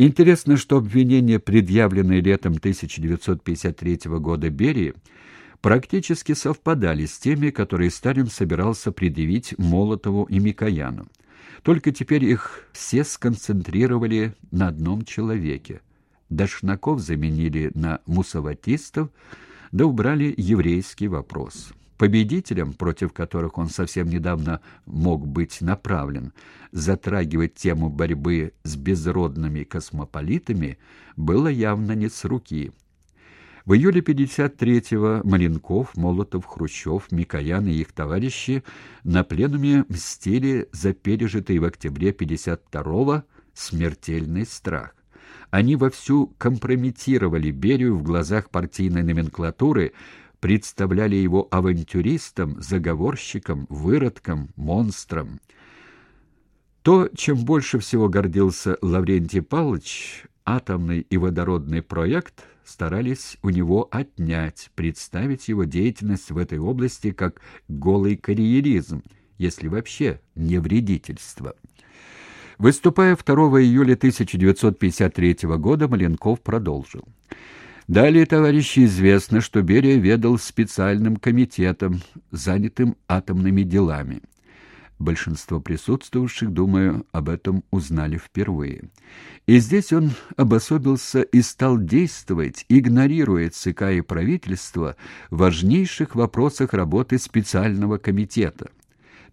Интересно, что обвинения, предъявленные летом 1953 года Берии, практически совпадали с теми, которые Сталин собирался предъявить Молотову и Микояну. Только теперь их все сконцентрировали на одном человеке. Дашнаков заменили на мусаватистов, да убрали еврейский вопрос. Победителям, против которых он совсем недавно мог быть направлен, затрагивать тему борьбы с безродными космополитами было явно не с руки. В июле 53-го Маленков, Молотов, Хрущев, Микоян и их товарищи на пленуме мстили за пережитый в октябре 52-го смертельный страх. Они вовсю компрометировали Берию в глазах партийной номенклатуры, представляли его авантюристом, заговорщиком, выродком, монстром. То, чем больше всего гордился Лаврентий Павлович, атомный и водородный проект, старались у него отнять, представить его деятельность в этой области как голый карьеризм, если вообще не вредительство. Выступая 2 июля 1953 года, Маленков продолжил. Далее, товарищи, известно, что Берия ведал специальным комитетом, занятым атомными делами. Большинство присутствовавших, думаю, об этом узнали впервые. И здесь он обособился и стал действовать, игнорируя ЦК и правительство в важнейших вопросах работы специального комитета.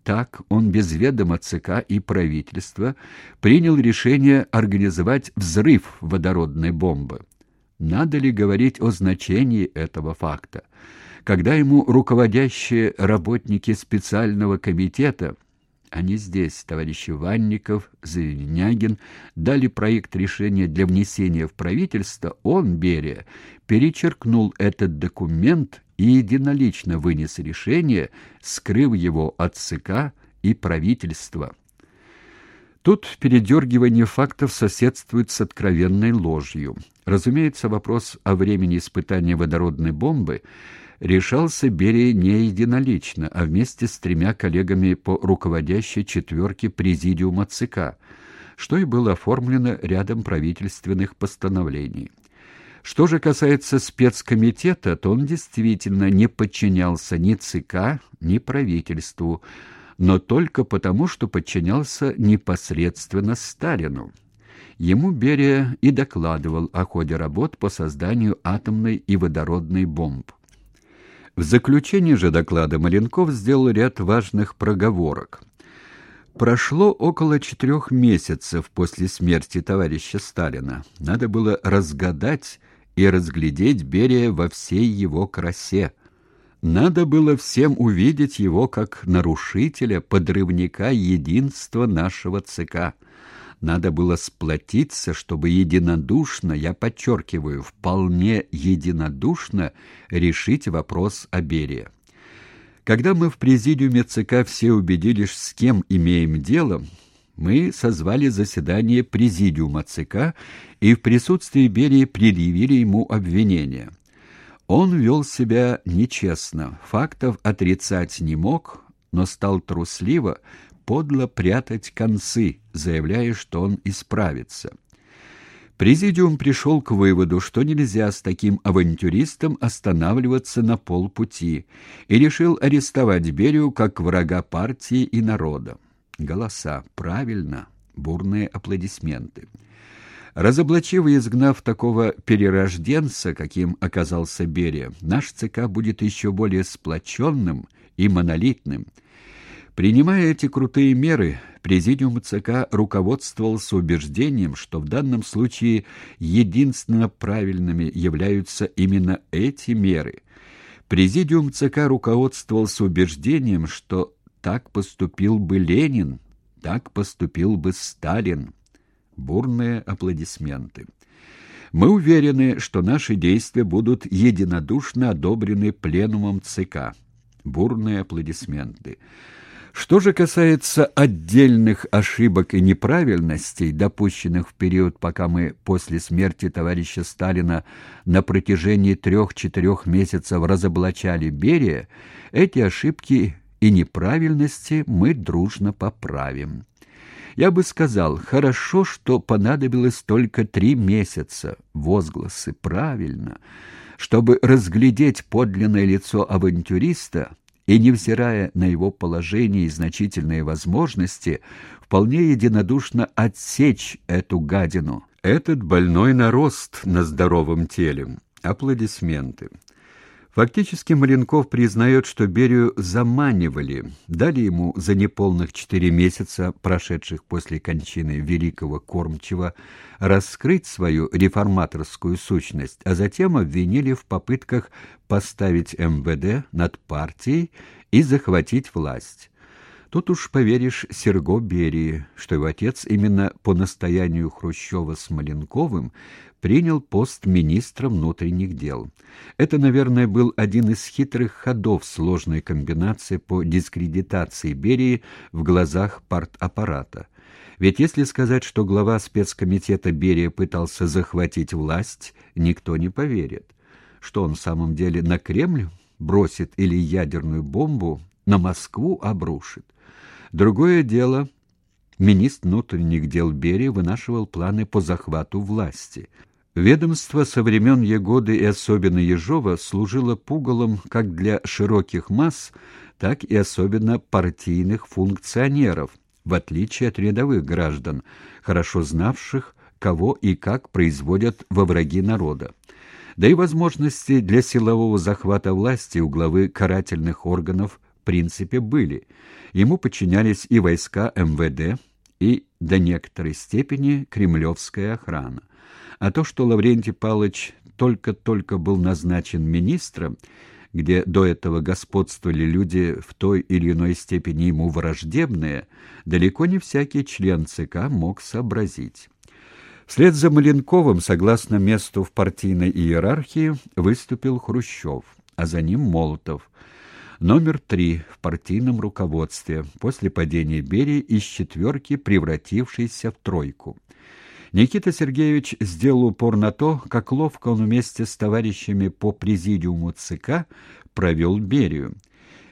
Так он без ведома ЦК и правительства принял решение организовать взрыв водородной бомбы. Надо ли говорить о значении этого факта? Когда ему руководящие работники специального комитета, они здесь, товарищи Ванников, Завинягин, дали проект решения для внесения в правительство, он, Берия, перечеркнул этот документ и единолично вынес решение, скрыв его от ЦК и правительства. Тут передергивание фактов соседствует с откровенной ложью. Разумеется, вопрос о времени испытания водородной бомбы решался Берия не единолично, а вместе с тремя коллегами по руководящей четверке Президиума ЦК, что и было оформлено рядом правительственных постановлений. Что же касается спецкомитета, то он действительно не подчинялся ни ЦК, ни правительству, но только потому, что подчинялся непосредственно Сталину. Ему Берия и докладывал о ходе работ по созданию атомной и водородной бомб. В заключении же доклада Маленков сделал ряд важных проговорок. Прошло около четырех месяцев после смерти товарища Сталина. Надо было разгадать и разглядеть Берия во всей его красе – надо было всем увидеть его как нарушителя, подрывника единства нашего ЦК. Надо было сплотиться, чтобы единодушно, я подчеркиваю, вполне единодушно решить вопрос о Берии. Когда мы в президиуме ЦК все убедились, с кем имеем дело, мы созвали заседание президиума ЦК и в присутствии Берии предъявили ему обвинения. Он вел себя нечестно, фактов отрицать не мог, но стал трусливо, подло прятать концы, заявляя, что он исправится. Президиум пришел к выводу, что нельзя с таким авантюристом останавливаться на полпути, и решил арестовать Берию как врага партии и народа. Голоса. Правильно. Бурные аплодисменты. Разоблачив и изгнав такого перерожденца, каким оказался Берия, наш ЦК будет еще более сплоченным и монолитным. Принимая эти крутые меры, Президиум ЦК руководствовался убеждением, что в данном случае единственно правильными являются именно эти меры. Президиум ЦК руководствовался убеждением, что так поступил бы Ленин, так поступил бы Сталин. Бурные аплодисменты. Мы уверены, что наши действия будут единодушно одобрены пленумом ЦК. Бурные аплодисменты. Что же касается отдельных ошибок и неправильностей, допущенных в период, пока мы после смерти товарища Сталина на протяжении трех-четырех месяцев разоблачали Берия, эти ошибки и неправильности мы дружно поправим. Я бы сказал, хорошо, что понадобилось только три месяца. Возгласы, правильно. Чтобы разглядеть подлинное лицо авантюриста и, невзирая на его положение и значительные возможности, вполне единодушно отсечь эту гадину. Этот больной нарост на здоровом теле. Аплодисменты. Фактически Маленков признает, что Берию заманивали, дали ему за неполных четыре месяца, прошедших после кончины великого кормчего, раскрыть свою реформаторскую сущность, а затем обвинили в попытках поставить МВД над партией и захватить власть. Тут уж поверишь Серго Берии, что его отец именно по настоянию Хрущева с Маленковым принял пост министра внутренних дел. Это, наверное, был один из хитрых ходов сложной комбинации по дискредитации Берии в глазах партаппарата. Ведь если сказать, что глава спецкомитета Берия пытался захватить власть, никто не поверит. Что он в самом деле на Кремль бросит или ядерную бомбу на Москву обрушит? Другое дело, министр внутренних дел Берия вынашивал планы по захвату власти. Ведомство со времен Егоды и особенно Ежова служило пугалом как для широких масс, так и особенно партийных функционеров, в отличие от рядовых граждан, хорошо знавших, кого и как производят во враги народа. Да и возможности для силового захвата власти у главы карательных органов принципе были. Ему подчинялись и войска МВД, и до некоторой степени кремлевская охрана. А то, что Лаврентий Павлович только-только был назначен министром, где до этого господствовали люди в той или иной степени ему враждебные, далеко не всякий член ЦК мог сообразить. Вслед за Маленковым, согласно месту в партийной иерархии, выступил Хрущев, а за ним Молотов – Номер три в партийном руководстве, после падения Берии из четверки, превратившейся в тройку. Никита Сергеевич сделал упор на то, как ловко он вместе с товарищами по президиуму ЦК провел Берию.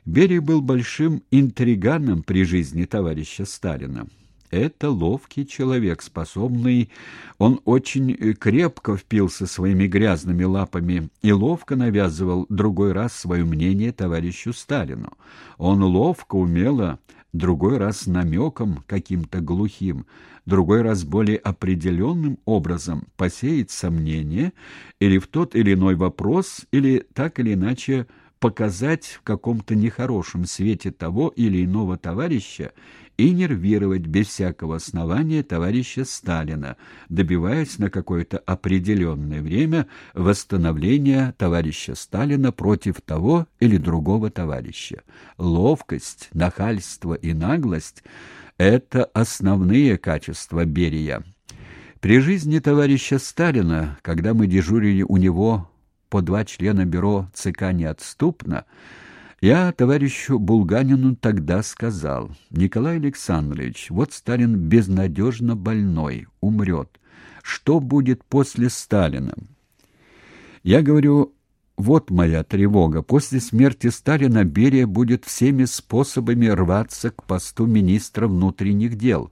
Берия был большим интриганом при жизни товарища Сталина. Это ловкий человек, способный... Он очень э, крепко впился своими грязными лапами и ловко навязывал другой раз свое мнение товарищу Сталину. Он ловко, умело, другой раз намеком каким-то глухим, другой раз более определенным образом посеять сомнения или в тот или иной вопрос, или так или иначе показать в каком-то нехорошем свете того или иного товарища и нервировать без всякого основания товарища Сталина, добиваясь на какое-то определенное время восстановления товарища Сталина против того или другого товарища. Ловкость, нахальство и наглость — это основные качества Берия. При жизни товарища Сталина, когда мы дежурили у него по два члена бюро ЦК неотступно, я товарищу Булганину тогда сказал, «Николай Александрович, вот Сталин безнадежно больной, умрет. Что будет после Сталина?» Я говорю, вот моя тревога. После смерти Сталина Берия будет всеми способами рваться к посту министра внутренних дел.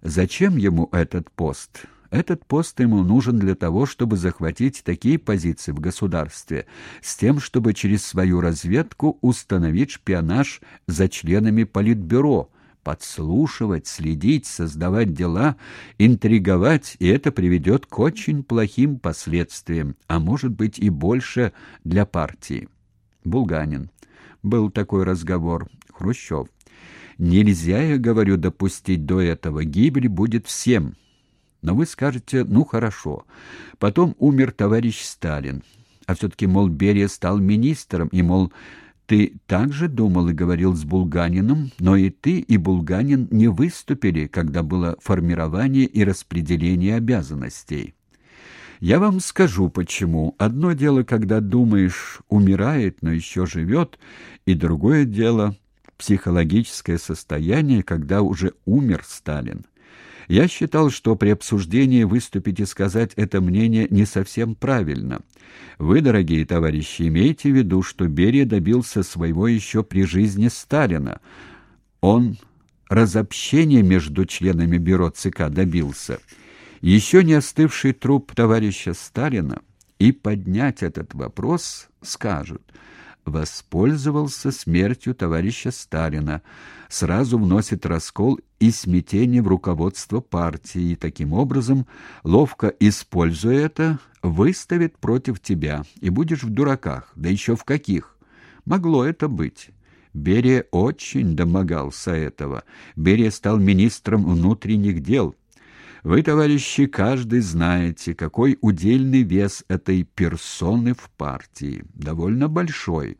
Зачем ему этот пост? Этот пост ему нужен для того, чтобы захватить такие позиции в государстве, с тем, чтобы через свою разведку установить шпионаж за членами Политбюро, подслушивать, следить, создавать дела, интриговать, и это приведет к очень плохим последствиям, а может быть и больше для партии. Булганин. Был такой разговор. Хрущев. Нельзя, я говорю, допустить до этого. Гибель будет всем. Но вы скажете, ну хорошо. Потом умер товарищ Сталин. А все-таки, мол, Берия стал министром, и, мол, ты также думал и говорил с Булганином, но и ты, и Булганин не выступили, когда было формирование и распределение обязанностей. Я вам скажу почему. Одно дело, когда думаешь, умирает, но еще живет, и другое дело — психологическое состояние, когда уже умер Сталин. Я считал, что при обсуждении выступить и сказать это мнение не совсем правильно. Вы, дорогие товарищи, имейте в виду, что Берия добился своего еще при жизни Сталина. Он разобщения между членами бюро ЦК добился, еще не остывший труп товарища Сталина, и поднять этот вопрос скажут – воспользовался смертью товарища Сталина, сразу вносит раскол и смятение в руководство партии и таким образом, ловко используя это, выставит против тебя, и будешь в дураках, да еще в каких. Могло это быть. Берия очень домогался этого. Берия стал министром внутренних дел. Вы, товарищи, каждый знаете, какой удельный вес этой персоны в партии, довольно большой.